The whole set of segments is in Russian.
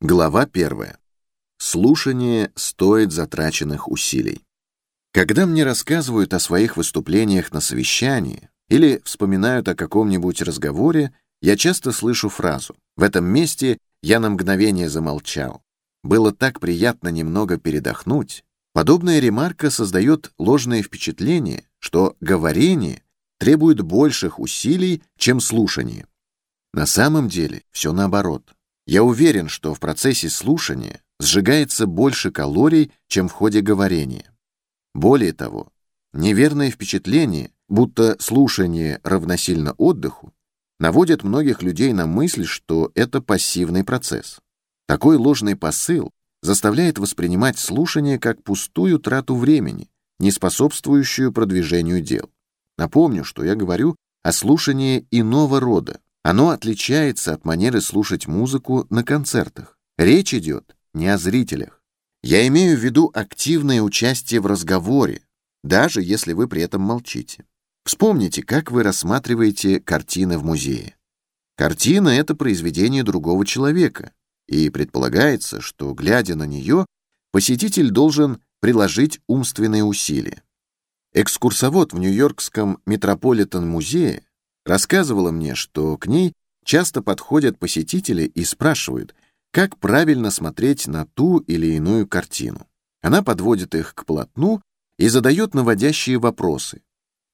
Глава первая. Слушание стоит затраченных усилий. Когда мне рассказывают о своих выступлениях на совещании или вспоминают о каком-нибудь разговоре, я часто слышу фразу «В этом месте я на мгновение замолчал. Было так приятно немного передохнуть». Подобная ремарка создает ложное впечатление, что говорение требует больших усилий, чем слушание. На самом деле все наоборот. Я уверен, что в процессе слушания сжигается больше калорий, чем в ходе говорения. Более того, неверное впечатление, будто слушание равносильно отдыху, наводит многих людей на мысль, что это пассивный процесс. Такой ложный посыл заставляет воспринимать слушание как пустую трату времени, не способствующую продвижению дел. Напомню, что я говорю о слушании иного рода. Оно отличается от манеры слушать музыку на концертах. Речь идет не о зрителях. Я имею в виду активное участие в разговоре, даже если вы при этом молчите. Вспомните, как вы рассматриваете картины в музее. Картина — это произведение другого человека, и предполагается, что, глядя на нее, посетитель должен приложить умственные усилия. Экскурсовод в Нью-Йоркском Метрополитен-музее рассказывала мне, что к ней часто подходят посетители и спрашивают, как правильно смотреть на ту или иную картину. Она подводит их к полотну и задает наводящие вопросы.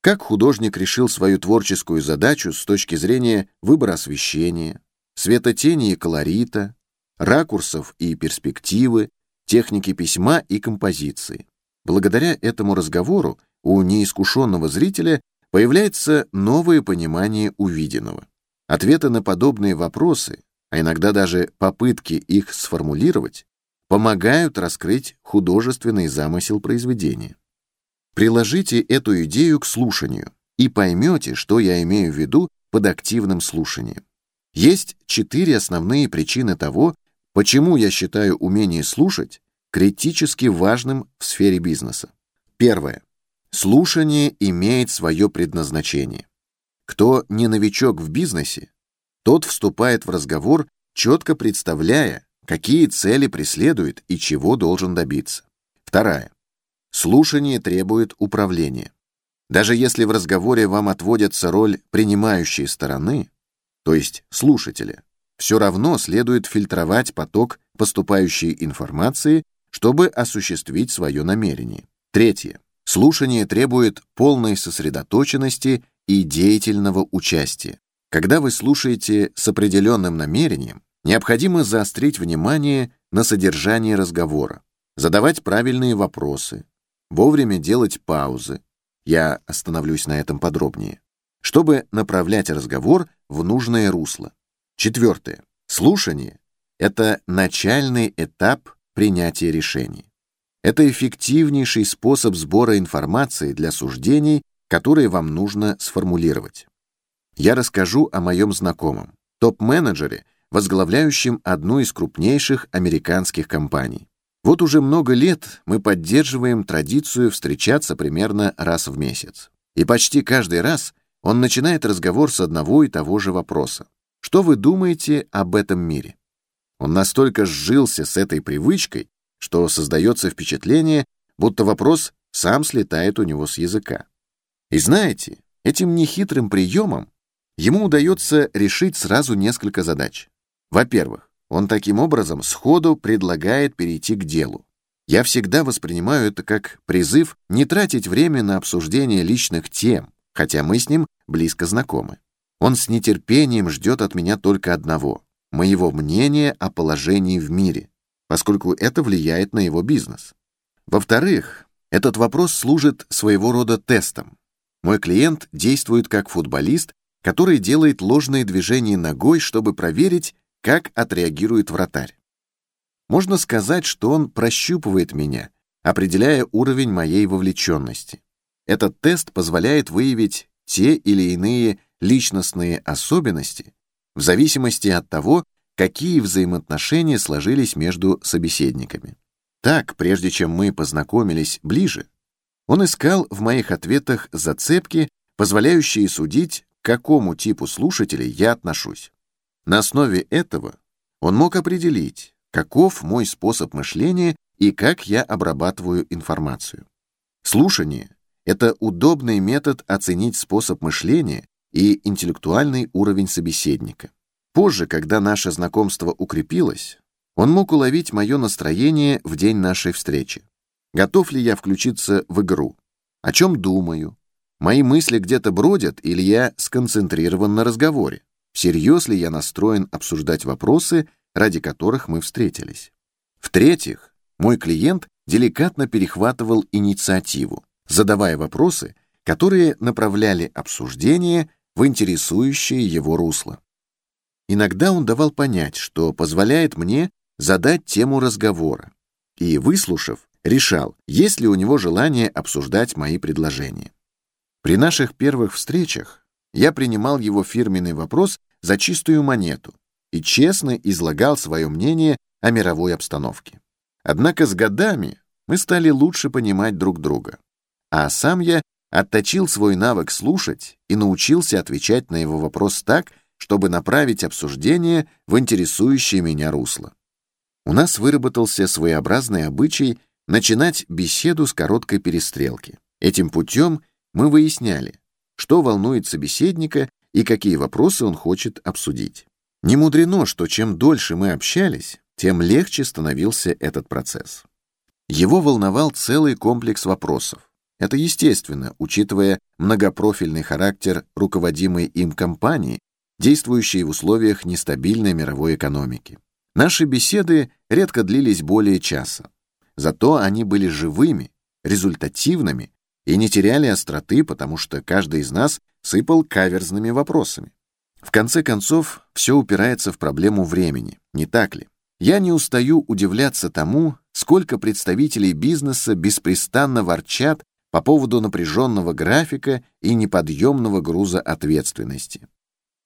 Как художник решил свою творческую задачу с точки зрения выбора освещения, светотени и колорита, ракурсов и перспективы, техники письма и композиции. Благодаря этому разговору у неискушенного зрителя появляется новое понимание увиденного. Ответы на подобные вопросы, а иногда даже попытки их сформулировать, помогают раскрыть художественный замысел произведения. Приложите эту идею к слушанию и поймете, что я имею в виду под активным слушанием. Есть четыре основные причины того, почему я считаю умение слушать критически важным в сфере бизнеса. Первое. Слушание имеет свое предназначение. Кто не новичок в бизнесе, тот вступает в разговор, четко представляя, какие цели преследует и чего должен добиться. Вторая. Слушание требует управления. Даже если в разговоре вам отводится роль принимающей стороны, то есть слушателя, все равно следует фильтровать поток поступающей информации чтобы осуществить свое намерение. Третье. Слушание требует полной сосредоточенности и деятельного участия. Когда вы слушаете с определенным намерением, необходимо заострить внимание на содержании разговора, задавать правильные вопросы, вовремя делать паузы. Я остановлюсь на этом подробнее. Чтобы направлять разговор в нужное русло. Четвертое. Слушание — это начальный этап принятия решений. Это эффективнейший способ сбора информации для суждений, которые вам нужно сформулировать. Я расскажу о моем знакомом, топ-менеджере, возглавляющем одну из крупнейших американских компаний. Вот уже много лет мы поддерживаем традицию встречаться примерно раз в месяц. И почти каждый раз он начинает разговор с одного и того же вопроса. Что вы думаете об этом мире? Он настолько сжился с этой привычкой, что создается впечатление, будто вопрос сам слетает у него с языка. И знаете, этим нехитрым приемом ему удается решить сразу несколько задач. Во-первых, он таким образом сходу предлагает перейти к делу. Я всегда воспринимаю это как призыв не тратить время на обсуждение личных тем, хотя мы с ним близко знакомы. Он с нетерпением ждет от меня только одного моего мнения о положении в мире, поскольку это влияет на его бизнес. Во-вторых, этот вопрос служит своего рода тестом. Мой клиент действует как футболист, который делает ложные движения ногой, чтобы проверить, как отреагирует вратарь. Можно сказать, что он прощупывает меня, определяя уровень моей вовлеченности. Этот тест позволяет выявить те или иные личностные особенности, в зависимости от того, какие взаимоотношения сложились между собеседниками. Так, прежде чем мы познакомились ближе, он искал в моих ответах зацепки, позволяющие судить, к какому типу слушателей я отношусь. На основе этого он мог определить, каков мой способ мышления и как я обрабатываю информацию. Слушание — это удобный метод оценить способ мышления и интеллектуальный уровень собеседника. Позже, когда наше знакомство укрепилось, он мог уловить мое настроение в день нашей встречи. Готов ли я включиться в игру? О чем думаю? Мои мысли где-то бродят или я сконцентрирован на разговоре? Всерьез ли я настроен обсуждать вопросы, ради которых мы встретились? В-третьих, мой клиент деликатно перехватывал инициативу, задавая вопросы, которые направляли обсуждение в интересующее его русло. Иногда он давал понять, что позволяет мне задать тему разговора, и, выслушав, решал, есть ли у него желание обсуждать мои предложения. При наших первых встречах я принимал его фирменный вопрос за чистую монету и честно излагал свое мнение о мировой обстановке. Однако с годами мы стали лучше понимать друг друга, а сам я отточил свой навык слушать и научился отвечать на его вопрос так, чтобы направить обсуждение в интересующее меня русло. У нас выработался своеобразный обычай начинать беседу с короткой перестрелки. Этим путем мы выясняли, что волнует собеседника и какие вопросы он хочет обсудить. Не мудрено, что чем дольше мы общались, тем легче становился этот процесс. Его волновал целый комплекс вопросов. Это естественно, учитывая многопрофильный характер руководимой им компании, действующей в условиях нестабильной мировой экономики. Наши беседы редко длились более часа. Зато они были живыми, результативными и не теряли остроты, потому что каждый из нас сыпал каверзными вопросами. В конце концов, все упирается в проблему времени, не так ли? Я не устаю удивляться тому, сколько представителей бизнеса беспрестанно ворчат по поводу напряженного графика и неподъемного груза ответственности.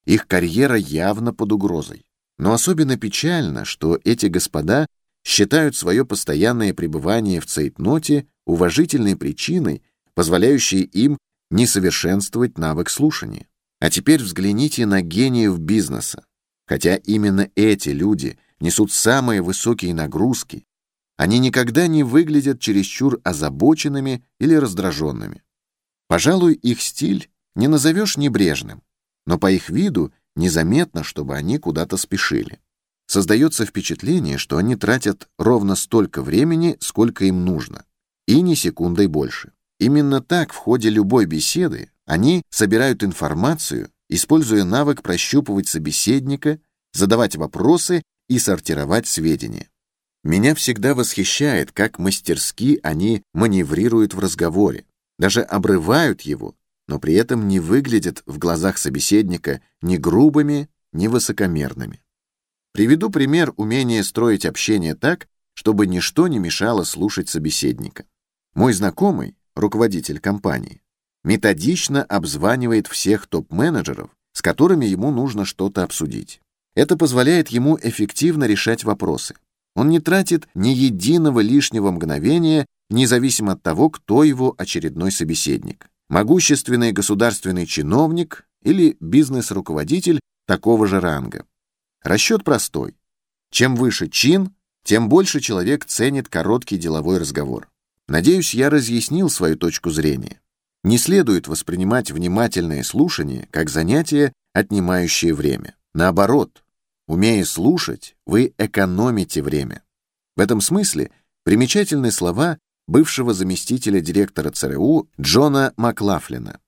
Их карьера явно под угрозой. Но особенно печально, что эти господа считают свое постоянное пребывание в цейтноте уважительной причиной, позволяющей им не совершенствовать навык слушания. А теперь взгляните на гениев бизнеса. Хотя именно эти люди несут самые высокие нагрузки, они никогда не выглядят чересчур озабоченными или раздраженными. Пожалуй, их стиль не назовешь небрежным, но по их виду незаметно, чтобы они куда-то спешили. Создается впечатление, что они тратят ровно столько времени, сколько им нужно, и ни секундой больше. Именно так в ходе любой беседы они собирают информацию, используя навык прощупывать собеседника, задавать вопросы и сортировать сведения. Меня всегда восхищает, как мастерски они маневрируют в разговоре, даже обрывают его, но при этом не выглядят в глазах собеседника ни грубыми, ни высокомерными. Приведу пример умения строить общение так, чтобы ничто не мешало слушать собеседника. Мой знакомый, руководитель компании, методично обзванивает всех топ-менеджеров, с которыми ему нужно что-то обсудить. Это позволяет ему эффективно решать вопросы. Он не тратит ни единого лишнего мгновения, независимо от того, кто его очередной собеседник. Могущественный государственный чиновник или бизнес-руководитель такого же ранга. Расчет простой. Чем выше чин, тем больше человек ценит короткий деловой разговор. Надеюсь, я разъяснил свою точку зрения. Не следует воспринимать внимательное слушание как занятие, отнимающее время. Наоборот, умея слушать, вы экономите время. В этом смысле примечательны слова бывшего заместителя директора ЦРУ Джона Маклафлина.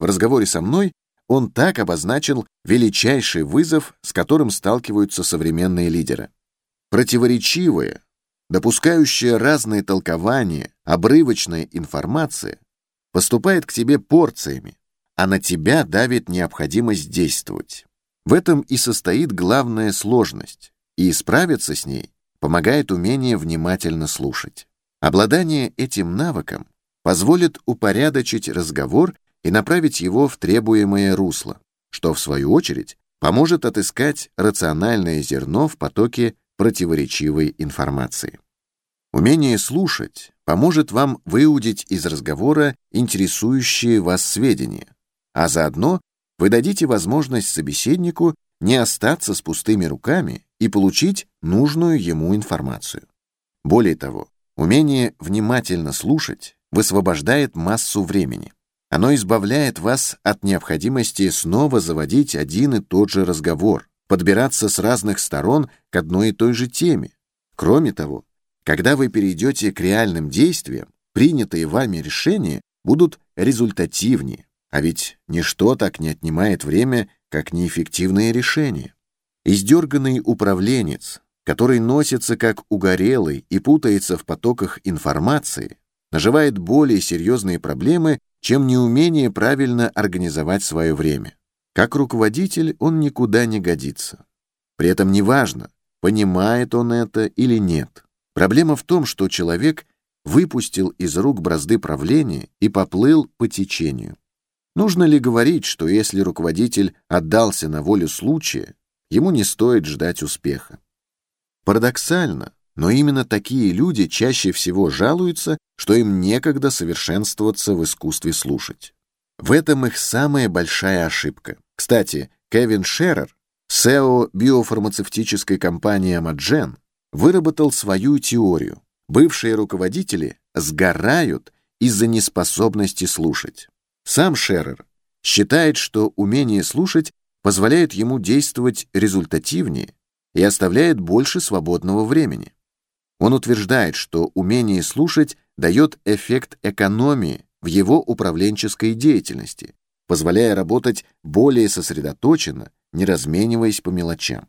В разговоре со мной он так обозначил величайший вызов, с которым сталкиваются современные лидеры. Противоречивая, допускающая разные толкования, обрывочная информация поступает к тебе порциями, а на тебя давит необходимость действовать. В этом и состоит главная сложность, и справиться с ней помогает умение внимательно слушать. Обладание этим навыком позволит упорядочить разговор и направить его в требуемое русло, что, в свою очередь, поможет отыскать рациональное зерно в потоке противоречивой информации. Умение слушать поможет вам выудить из разговора интересующие вас сведения, а заодно вы дадите возможность собеседнику не остаться с пустыми руками и получить нужную ему информацию. Более того, умение внимательно слушать высвобождает массу времени. Оно избавляет вас от необходимости снова заводить один и тот же разговор, подбираться с разных сторон к одной и той же теме. Кроме того, когда вы перейдете к реальным действиям, принятые вами решения будут результативнее, а ведь ничто так не отнимает время, как неэффективные решения. Издерганный управленец, который носится как угорелый и путается в потоках информации, наживает более серьезные проблемы, чем неумение правильно организовать свое время. Как руководитель он никуда не годится. При этом неважно, понимает он это или нет. Проблема в том, что человек выпустил из рук бразды правления и поплыл по течению. Нужно ли говорить, что если руководитель отдался на волю случая, ему не стоит ждать успеха? Парадоксально, но именно такие люди чаще всего жалуются, что им некогда совершенствоваться в искусстве слушать. В этом их самая большая ошибка. Кстати, Кевин Шерер, SEO биофармацевтической компании Амаджен, выработал свою теорию. Бывшие руководители сгорают из-за неспособности слушать. Сам Шерер считает, что умение слушать позволяет ему действовать результативнее и оставляет больше свободного времени. Он утверждает, что умение слушать дает эффект экономии в его управленческой деятельности, позволяя работать более сосредоточенно, не размениваясь по мелочам.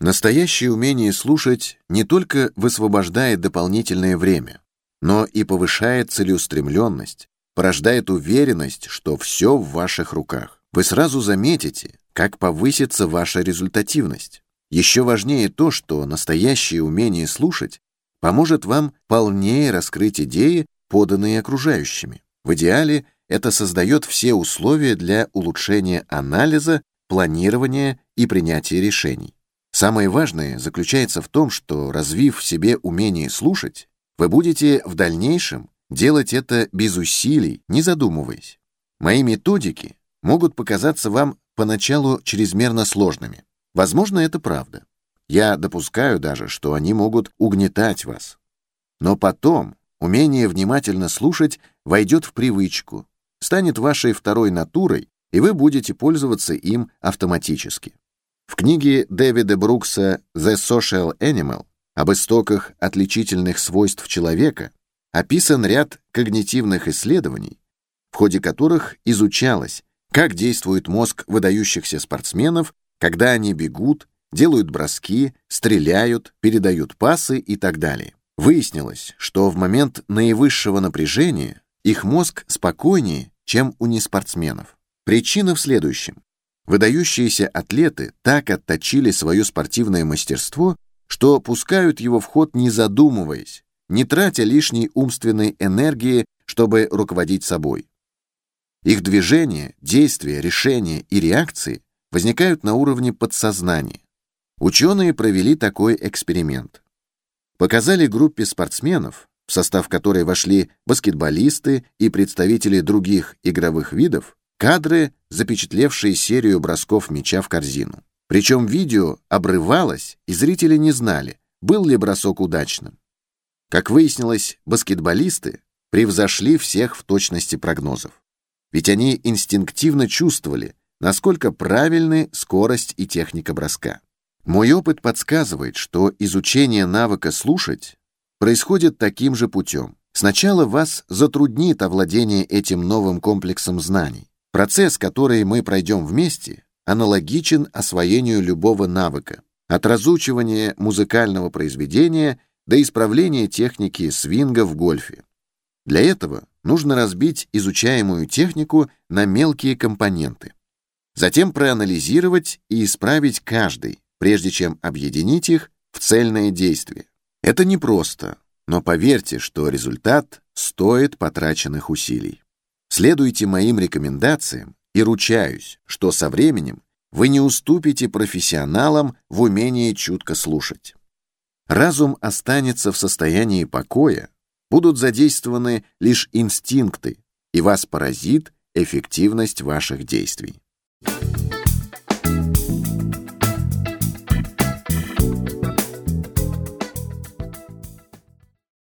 Настоящее умение слушать не только высвобождает дополнительное время, но и повышает целеустремленность, порождает уверенность, что все в ваших руках. Вы сразу заметите, как повысится ваша результативность. Еще важнее то, что настоящее умение слушать поможет вам полнее раскрыть идеи, поданные окружающими. В идеале это создает все условия для улучшения анализа, планирования и принятия решений. Самое важное заключается в том, что, развив в себе умение слушать, вы будете в дальнейшем делать это без усилий, не задумываясь. Мои методики могут показаться вам поначалу чрезмерно сложными. Возможно, это правда. Я допускаю даже, что они могут угнетать вас. Но потом умение внимательно слушать войдет в привычку, станет вашей второй натурой, и вы будете пользоваться им автоматически. В книге Дэвида Брукса «The Social Animal» об истоках отличительных свойств человека описан ряд когнитивных исследований, в ходе которых изучалось, как действует мозг выдающихся спортсменов, когда они бегут, делают броски, стреляют, передают пасы и так далее. Выяснилось, что в момент наивысшего напряжения их мозг спокойнее, чем у неспортсменов. Причина в следующем. Выдающиеся атлеты так отточили свое спортивное мастерство, что пускают его в ход не задумываясь, не тратя лишней умственной энергии, чтобы руководить собой. Их движения, действия, решения и реакции возникают на уровне подсознания. Ученые провели такой эксперимент. Показали группе спортсменов, в состав которой вошли баскетболисты и представители других игровых видов, кадры, запечатлевшие серию бросков мяча в корзину. Причем видео обрывалось, и зрители не знали, был ли бросок удачным. Как выяснилось, баскетболисты превзошли всех в точности прогнозов. Ведь они инстинктивно чувствовали, насколько правильны скорость и техника броска. Мой опыт подсказывает, что изучение навыка слушать происходит таким же путем. Сначала вас затруднит овладение этим новым комплексом знаний. Процесс, который мы пройдем вместе, аналогичен освоению любого навыка, от разучивания музыкального произведения до исправления техники свинга в гольфе. Для этого нужно разбить изучаемую технику на мелкие компоненты. Затем проанализировать и исправить каждый, прежде чем объединить их в цельное действие. Это непросто, но поверьте, что результат стоит потраченных усилий. Следуйте моим рекомендациям и ручаюсь, что со временем вы не уступите профессионалам в умении чутко слушать. Разум останется в состоянии покоя, будут задействованы лишь инстинкты, и вас поразит эффективность ваших действий.